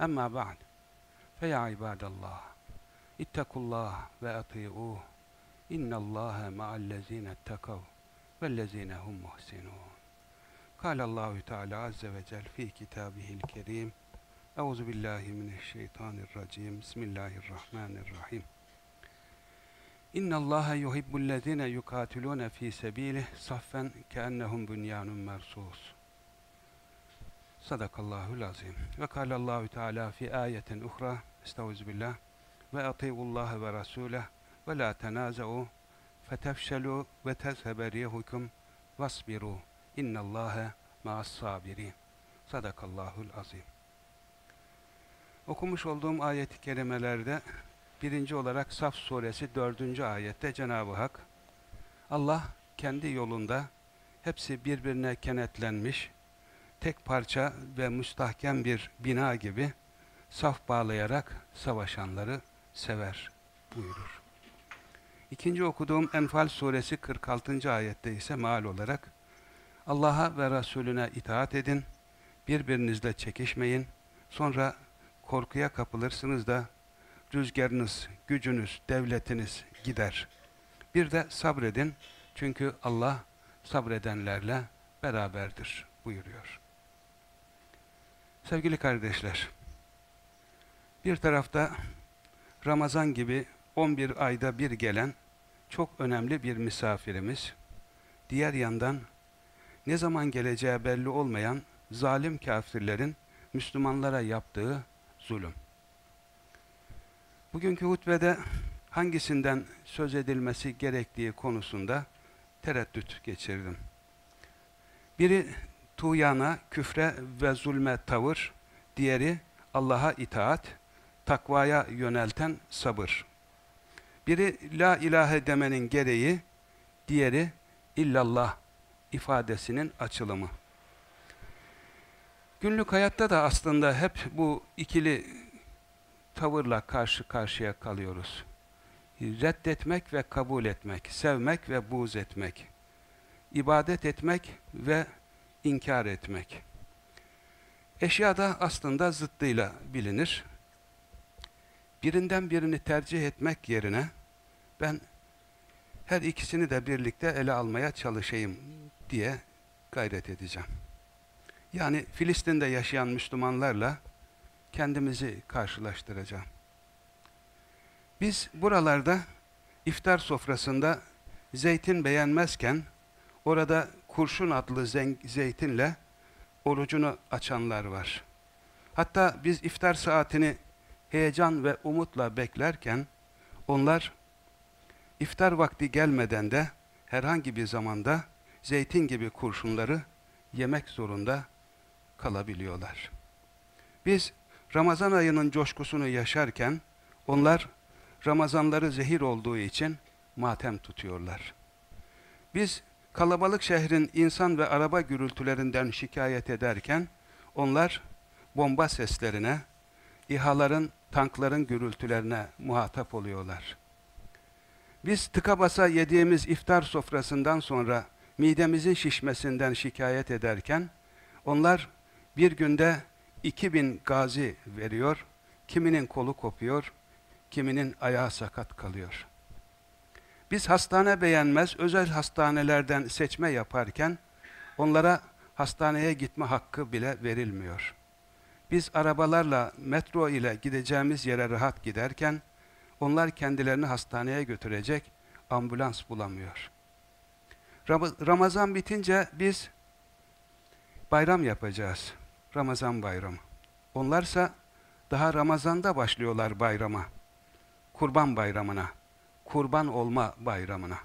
أما بعد فيا عباد الله اتقوا الله وأطيعوه إن الله مع الذين اتقوا والذين هم محسنون. قال الله تعالى عز وجل في كتابه الكريم أعوذ بالله من الشيطان الرجيم. بسم الله الرحمن الرحيم. إن الله يحب الذين يقاتلون في سبيله صفا كأنهم بنيان مرصوص. Sadakallahul azim. Ve kâlallahu Teala fi ayetin uhra. Estağfirullah. Ve atiullaha ve rasuleh ve la tenaza'u fetefşelu ve tezhebe rihukum vasbiru. İnnallâhe ma'as sabirin. Sadakallahul azim. Okumuş olduğum ayet-i kerimelerde birinci olarak Saf suresi dördüncü ayette Cenab-ı Hak Allah kendi yolunda hepsi birbirine kenetlenmiş tek parça ve müstahkem bir bina gibi saf bağlayarak savaşanları sever buyurur. İkinci okuduğum Enfal suresi 46. ayette ise maal olarak Allah'a ve Resulüne itaat edin, birbirinizle çekişmeyin, sonra korkuya kapılırsınız da rüzgarınız, gücünüz, devletiniz gider. Bir de sabredin çünkü Allah sabredenlerle beraberdir buyuruyor. Sevgili kardeşler, bir tarafta Ramazan gibi 11 ayda bir gelen çok önemli bir misafirimiz, diğer yandan ne zaman geleceği belli olmayan zalim kafirlerin Müslümanlara yaptığı zulüm. Bugünkü hutbede hangisinden söz edilmesi gerektiği konusunda tereddüt geçirdim. Biri tuğyana, küfre ve zulme tavır, diğeri Allah'a itaat, takvaya yönelten sabır. Biri la ilahe demenin gereği, diğeri illallah ifadesinin açılımı. Günlük hayatta da aslında hep bu ikili tavırla karşı karşıya kalıyoruz. Reddetmek ve kabul etmek, sevmek ve buğz etmek, ibadet etmek ve inkar etmek. Eşya da aslında zıttıyla bilinir. Birinden birini tercih etmek yerine ben her ikisini de birlikte ele almaya çalışayım diye gayret edeceğim. Yani Filistin'de yaşayan Müslümanlarla kendimizi karşılaştıracağım. Biz buralarda iftar sofrasında zeytin beğenmezken orada kurşun adlı zeytinle orucunu açanlar var. Hatta biz iftar saatini heyecan ve umutla beklerken onlar iftar vakti gelmeden de herhangi bir zamanda zeytin gibi kurşunları yemek zorunda kalabiliyorlar. Biz Ramazan ayının coşkusunu yaşarken onlar Ramazanları zehir olduğu için matem tutuyorlar. Biz kalabalık şehrin insan ve araba gürültülerinden şikayet ederken onlar bomba seslerine, İHA'ların, tankların gürültülerine muhatap oluyorlar. Biz tıka basa yediğimiz iftar sofrasından sonra midemizin şişmesinden şikayet ederken onlar bir günde 2000 gazi veriyor, kiminin kolu kopuyor, kiminin ayağı sakat kalıyor. Biz hastane beğenmez, özel hastanelerden seçme yaparken onlara hastaneye gitme hakkı bile verilmiyor. Biz arabalarla, metro ile gideceğimiz yere rahat giderken onlar kendilerini hastaneye götürecek ambulans bulamıyor. Ramazan bitince biz bayram yapacağız. Ramazan bayramı. Onlarsa daha Ramazan'da başlıyorlar bayrama. Kurban bayramına. Kurban olma bayramına.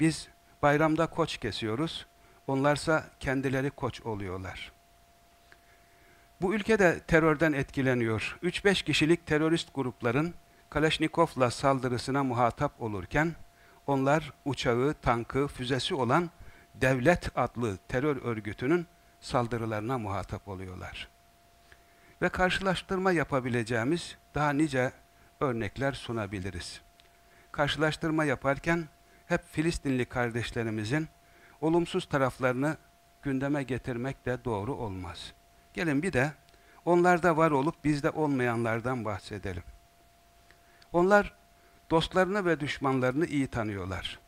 Biz bayramda koç kesiyoruz. Onlarsa kendileri koç oluyorlar. Bu ülkede terörden etkileniyor. 3-5 kişilik terörist grupların Kalaşnikov'la saldırısına muhatap olurken onlar uçağı, tankı, füzesi olan devlet adlı terör örgütünün saldırılarına muhatap oluyorlar. Ve karşılaştırma yapabileceğimiz daha nice örnekler sunabiliriz. Karşılaştırma yaparken hep Filistinli kardeşlerimizin olumsuz taraflarını gündeme getirmek de doğru olmaz. Gelin bir de onlarda var olup bizde olmayanlardan bahsedelim. Onlar dostlarını ve düşmanlarını iyi tanıyorlar.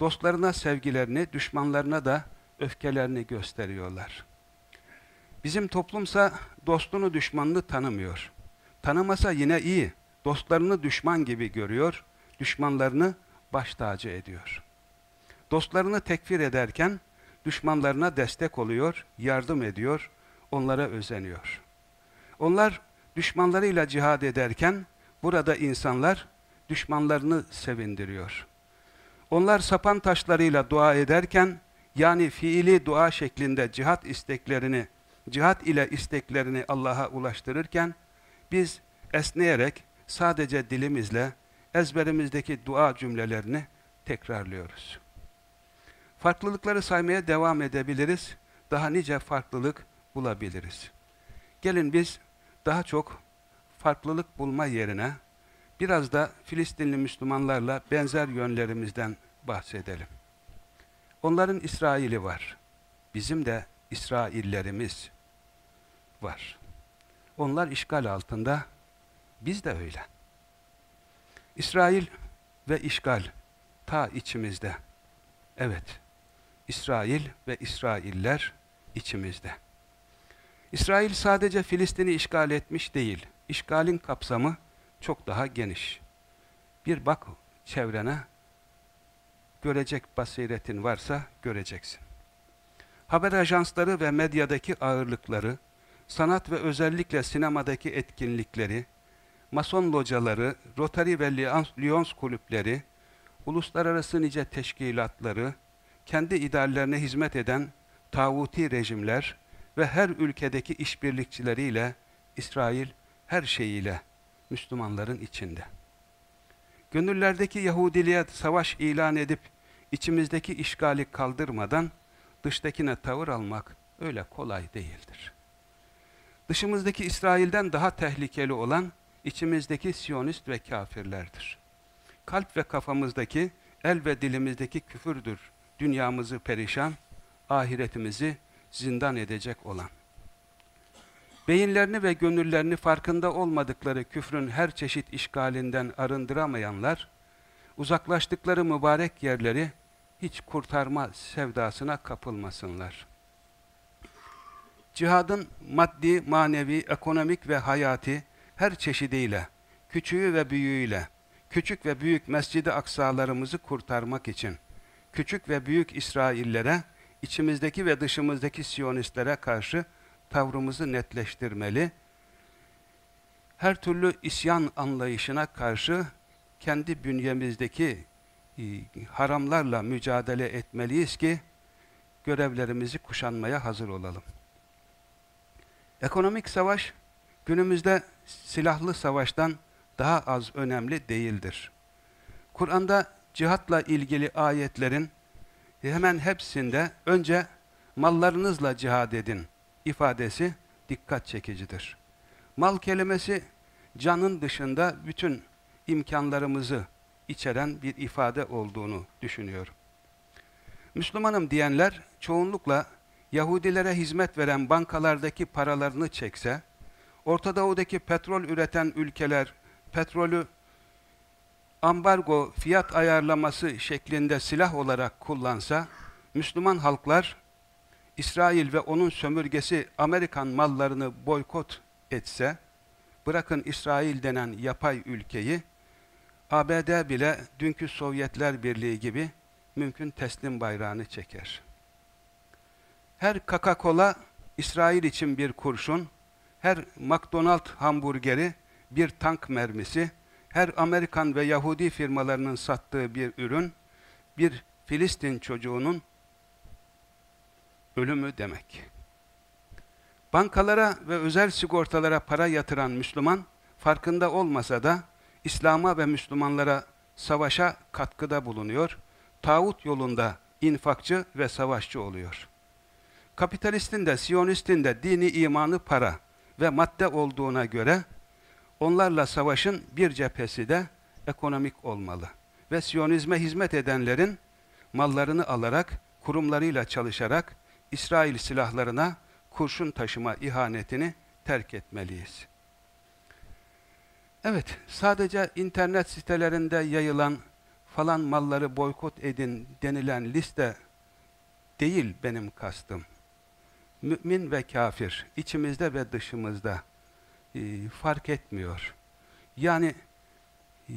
Dostlarına sevgilerini, düşmanlarına da öfkelerini gösteriyorlar. Bizim toplumsa dostunu düşmanını tanımıyor. Tanımasa yine iyi. Dostlarını düşman gibi görüyor, düşmanlarını baş tacı ediyor. Dostlarını tekfir ederken düşmanlarına destek oluyor, yardım ediyor, onlara özeniyor. Onlar düşmanlarıyla cihad ederken burada insanlar düşmanlarını sevindiriyor. Onlar sapan taşlarıyla dua ederken yani fiili dua şeklinde cihat isteklerini, cihat ile isteklerini Allah'a ulaştırırken biz esneyerek sadece dilimizle ezberimizdeki dua cümlelerini tekrarlıyoruz. Farklılıkları saymaya devam edebiliriz. Daha nice farklılık bulabiliriz. Gelin biz daha çok farklılık bulma yerine biraz da Filistinli Müslümanlarla benzer yönlerimizden bahsedelim. Onların İsrail'i var. Bizim de İsraillerimiz var. Onlar işgal altında, biz de öyle. İsrail ve işgal ta içimizde. Evet, İsrail ve İsrailler içimizde. İsrail sadece Filistin'i işgal etmiş değil. İşgalin kapsamı çok daha geniş. Bir bak çevrene, görecek basiretin varsa göreceksin. Haber ajansları ve medyadaki ağırlıkları, sanat ve özellikle sinemadaki etkinlikleri, Mason locaları, Rotary ve Lyons kulüpleri, uluslararası nice teşkilatları, kendi ideallerine hizmet eden tağuti rejimler ve her ülkedeki işbirlikçileriyle İsrail her şeyiyle Müslümanların içinde. Gönüllerdeki Yahudiliğe savaş ilan edip içimizdeki işgali kaldırmadan dıştakine tavır almak öyle kolay değildir. Dışımızdaki İsrail'den daha tehlikeli olan içimizdeki Siyonist ve kafirlerdir. Kalp ve kafamızdaki, el ve dilimizdeki küfürdür dünyamızı perişan, ahiretimizi zindan edecek olan. Beyinlerini ve gönüllerini farkında olmadıkları küfrün her çeşit işgalinden arındıramayanlar, uzaklaştıkları mübarek yerleri hiç kurtarma sevdasına kapılmasınlar. Cihadın maddi, manevi, ekonomik ve hayati her çeşidiyle, küçüğü ve büyüğüyle, küçük ve büyük mescidi aksalarımızı kurtarmak için, küçük ve büyük İsraillere, içimizdeki ve dışımızdaki Siyonistlere karşı tavrımızı netleştirmeli, her türlü isyan anlayışına karşı kendi bünyemizdeki e, haramlarla mücadele etmeliyiz ki görevlerimizi kuşanmaya hazır olalım. Ekonomik savaş günümüzde silahlı savaştan daha az önemli değildir. Kur'an'da cihatla ilgili ayetlerin hemen hepsinde önce mallarınızla cihad edin ifadesi dikkat çekicidir. Mal kelimesi canın dışında bütün imkanlarımızı içeren bir ifade olduğunu düşünüyorum. Müslümanım diyenler çoğunlukla Yahudilere hizmet veren bankalardaki paralarını çekse, Orta Doğu'daki petrol üreten ülkeler petrolü ambargo, fiyat ayarlaması şeklinde silah olarak kullansa, Müslüman halklar İsrail ve onun sömürgesi Amerikan mallarını boykot etse, bırakın İsrail denen yapay ülkeyi, ABD bile dünkü Sovyetler Birliği gibi mümkün teslim bayrağını çeker. Her Coca-Cola İsrail için bir kurşun, her McDonald hamburgeri bir tank mermisi, her Amerikan ve Yahudi firmalarının sattığı bir ürün, bir Filistin çocuğunun ölümü demek. Bankalara ve özel sigortalara para yatıran Müslüman, farkında olmasa da İslam'a ve Müslümanlara savaşa katkıda bulunuyor, tağut yolunda infakçı ve savaşçı oluyor. Kapitalistin de, Siyonistin de dini imanı para ve madde olduğuna göre onlarla savaşın bir cephesi de ekonomik olmalı. Ve Siyonizme hizmet edenlerin mallarını alarak, kurumlarıyla çalışarak İsrail silahlarına kurşun taşıma ihanetini terk etmeliyiz. Evet, sadece internet sitelerinde yayılan falan malları boykot edin denilen liste değil benim kastım. Mümin ve kafir, içimizde ve dışımızda e, fark etmiyor. Yani e,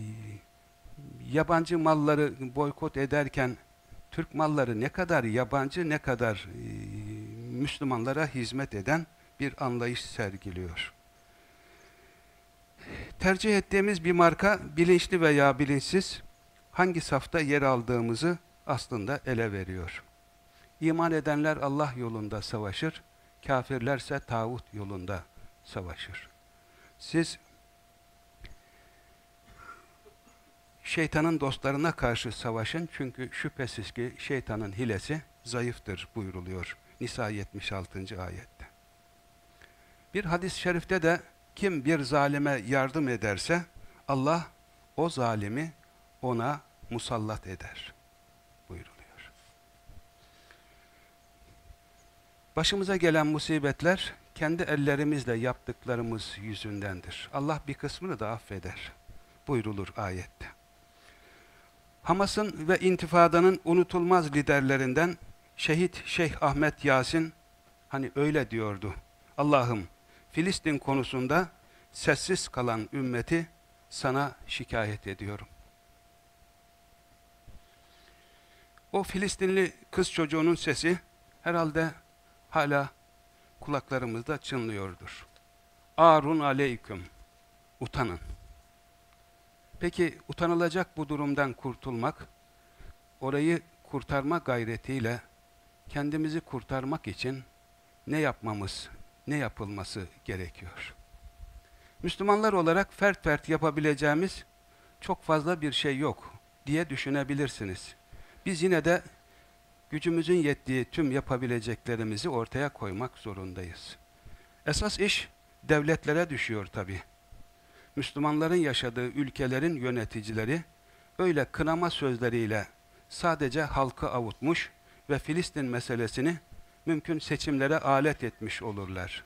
yabancı malları boykot ederken Türk malları ne kadar yabancı ne kadar e, Müslümanlara hizmet eden bir anlayış sergiliyor. Tercih ettiğimiz bir marka bilinçli veya bilinçsiz hangi safta yer aldığımızı aslında ele veriyor. İman edenler Allah yolunda savaşır, kafirlerse tağut yolunda savaşır. Siz şeytanın dostlarına karşı savaşın çünkü şüphesiz ki şeytanın hilesi zayıftır buyuruluyor Nisa 76. ayette. Bir hadis-i şerifte de kim bir zalime yardım ederse Allah o zalimi ona musallat eder buyuruluyor. Başımıza gelen musibetler kendi ellerimizle yaptıklarımız yüzündendir. Allah bir kısmını da affeder buyrulur ayette. Hamas'ın ve intifadanın unutulmaz liderlerinden şehit Şeyh Ahmet Yasin hani öyle diyordu. Allah'ım Filistin konusunda sessiz kalan ümmeti sana şikayet ediyorum. O Filistinli kız çocuğunun sesi herhalde hala kulaklarımızda çınlıyordur. Arun aleyküm. Utanın. Peki utanılacak bu durumdan kurtulmak, orayı kurtarma gayretiyle kendimizi kurtarmak için ne yapmamız, ne yapılması gerekiyor? Müslümanlar olarak fert fert yapabileceğimiz çok fazla bir şey yok diye düşünebilirsiniz. Biz yine de gücümüzün yettiği tüm yapabileceklerimizi ortaya koymak zorundayız. Esas iş devletlere düşüyor tabi. Müslümanların yaşadığı ülkelerin yöneticileri öyle kınama sözleriyle sadece halkı avutmuş ve Filistin meselesini mümkün seçimlere alet etmiş olurlar.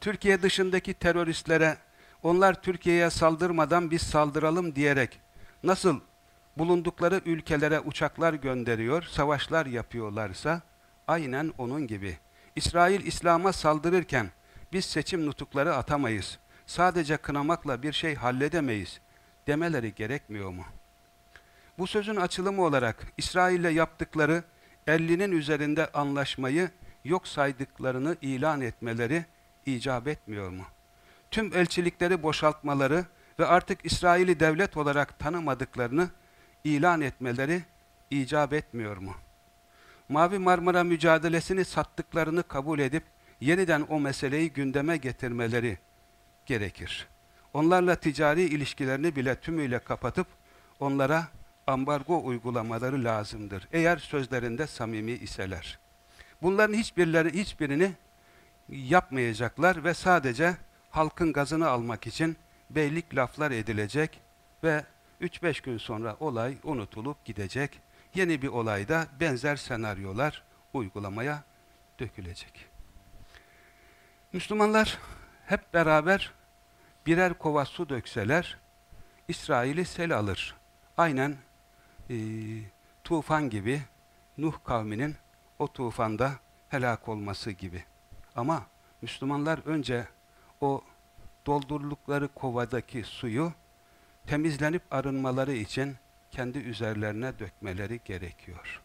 Türkiye dışındaki teröristlere onlar Türkiye'ye saldırmadan biz saldıralım diyerek nasıl bulundukları ülkelere uçaklar gönderiyor, savaşlar yapıyorlarsa aynen onun gibi. İsrail İslam'a saldırırken biz seçim nutukları atamayız. Sadece kınamakla bir şey halledemeyiz demeleri gerekmiyor mu? Bu sözün açılımı olarak İsrail'le yaptıkları 50'nin üzerinde anlaşmayı yok saydıklarını ilan etmeleri icap etmiyor mu? Tüm elçilikleri boşaltmaları ve artık İsrail'i devlet olarak tanımadıklarını ilan etmeleri icap etmiyor mu? Mavi Marmara mücadelesini sattıklarını kabul edip yeniden o meseleyi gündeme getirmeleri gerekir. Onlarla ticari ilişkilerini bile tümüyle kapatıp onlara ambargo uygulamaları lazımdır. Eğer sözlerinde samimi iseler. Bunların hiçbirleri hiçbirini yapmayacaklar ve sadece halkın gazını almak için beylik laflar edilecek ve 3-5 gün sonra olay unutulup gidecek. Yeni bir olayda benzer senaryolar uygulamaya dökülecek. Müslümanlar hep beraber birer kova su dökseler İsrail'i sel alır. Aynen e, tufan gibi Nuh kavminin o tufanda helak olması gibi. Ama Müslümanlar önce o doldurdukları kovadaki suyu temizlenip arınmaları için kendi üzerlerine dökmeleri gerekiyor.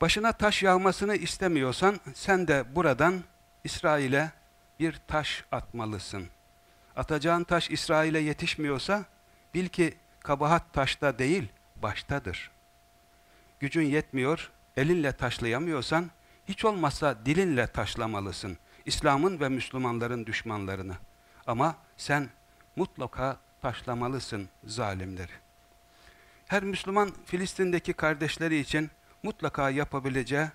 Başına taş yağmasını istemiyorsan sen de buradan İsrail'e bir taş atmalısın. Atacağın taş İsrail'e yetişmiyorsa bil ki kabahat taşta değil baştadır. Gücün yetmiyor, elinle taşlayamıyorsan Hiç olmazsa dilinle taşlamalısın. İslam'ın ve Müslümanların düşmanlarını. Ama sen mutlaka taşlamalısın zalimleri. Her Müslüman Filistin'deki kardeşleri için mutlaka yapabileceği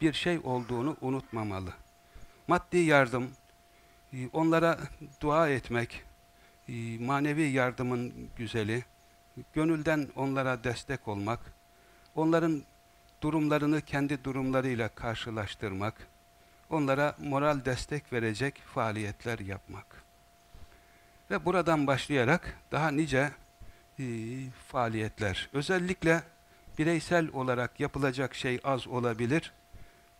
bir şey olduğunu unutmamalı. Maddi yardım, e, onlara dua etmek, e, manevi yardımın güzeli, gönülden onlara destek olmak, onların durumlarını kendi durumlarıyla karşılaştırmak, onlara moral destek verecek faaliyetler yapmak. Ve buradan başlayarak daha nice e, faaliyetler, özellikle bireysel olarak yapılacak şey az olabilir.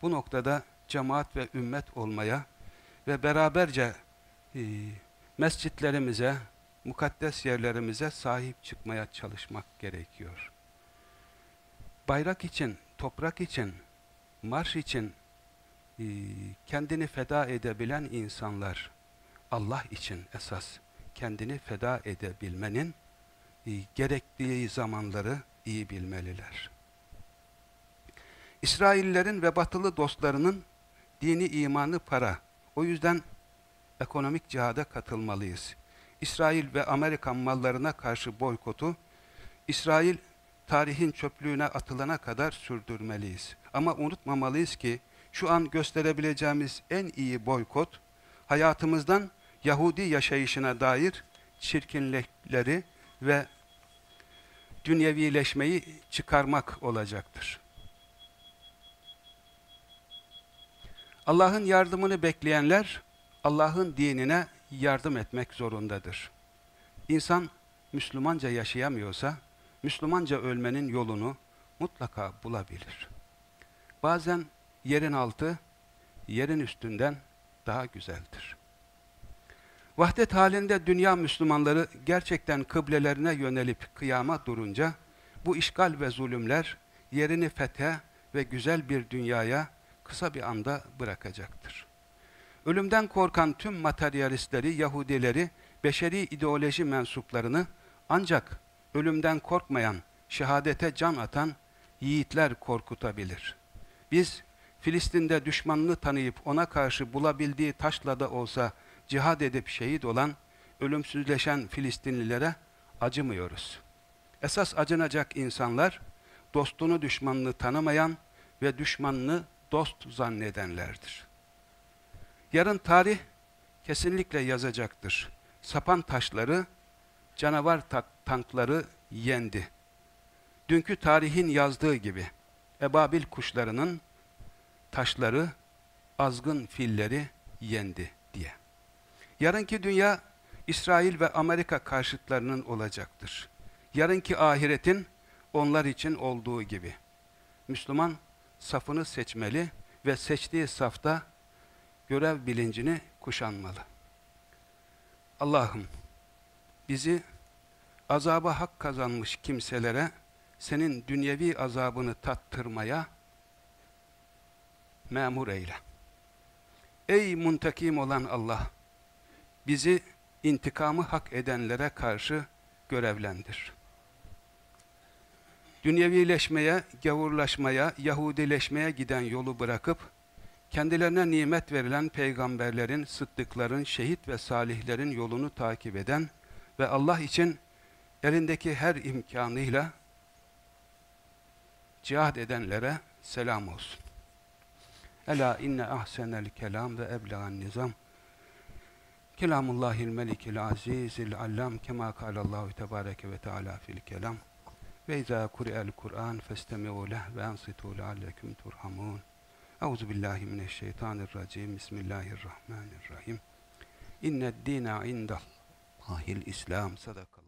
Bu noktada cemaat ve ümmet olmaya ve beraberce e, mescitlerimize, mukaddes yerlerimize sahip çıkmaya çalışmak gerekiyor. Bayrak için, toprak için, marş için e, kendini feda edebilen insanlar Allah için esas kendini feda edebilmenin e, gerektiği zamanları iyi bilmeliler. İsraillerin ve batılı dostlarının dini imanı para. O yüzden ekonomik cihada katılmalıyız. İsrail ve Amerikan mallarına karşı boykotu, İsrail tarihin çöplüğüne atılana kadar sürdürmeliyiz. Ama unutmamalıyız ki şu an gösterebileceğimiz en iyi boykot, hayatımızdan Yahudi yaşayışına dair çirkinlikleri ve dünyevileşmeyi çıkarmak olacaktır. Allah'ın yardımını bekleyenler, Allah'ın dinine yardım etmek zorundadır. İnsan Müslümanca yaşayamıyorsa, Müslümanca ölmenin yolunu mutlaka bulabilir. Bazen yerin altı, yerin üstünden daha güzeldir. Vahdet halinde dünya Müslümanları gerçekten kıblelerine yönelip kıyama durunca, bu işgal ve zulümler yerini fethe ve güzel bir dünyaya kısa bir anda bırakacaktır. Ölümden korkan tüm materyalistleri, Yahudileri, beşeri ideoloji mensuplarını ancak ölümden korkmayan, şehadete can atan yiğitler korkutabilir. Biz Filistin'de düşmanını tanıyıp ona karşı bulabildiği taşla da olsa cihad edip şehit olan, ölümsüzleşen Filistinlilere acımıyoruz. Esas acınacak insanlar, dostunu düşmanını tanımayan ve düşmanını dost zannedenlerdir. Yarın tarih kesinlikle yazacaktır. Sapan taşları, canavar tankları yendi. Dünkü tarihin yazdığı gibi, ebabil kuşlarının taşları, azgın filleri yendi diye. Yarınki dünya, İsrail ve Amerika karşıtlarının olacaktır. Yarınki ahiretin onlar için olduğu gibi. Müslüman safını seçmeli ve seçtiği safta görev bilincini kuşanmalı. Allah'ım bizi azaba hak kazanmış kimselere senin dünyevi azabını tattırmaya memur eyle. Ey muntakim olan Allah! Bizi intikamı hak edenlere karşı görevlendir dünyevileşmeye, gavurlaşmaya, Yahudileşmeye giden yolu bırakıp, kendilerine nimet verilen peygamberlerin, sıddıkların, şehit ve salihlerin yolunu takip eden ve Allah için elindeki her imkanıyla cihad edenlere selam olsun. Ela inne ahsenel kelam ve eblegan nizam. Kelamullahil melikil azizil allam kema kalallahu tebareke ve teala fil kelam. Ve izâ kuri'el Kur'an festemi'u leh ve ansitu leallekum turhamun. Euzu billahi mineşşeytanirracim. Bismillahirrahmanirrahim. İnned dîne indallâhil İslam. Sadaka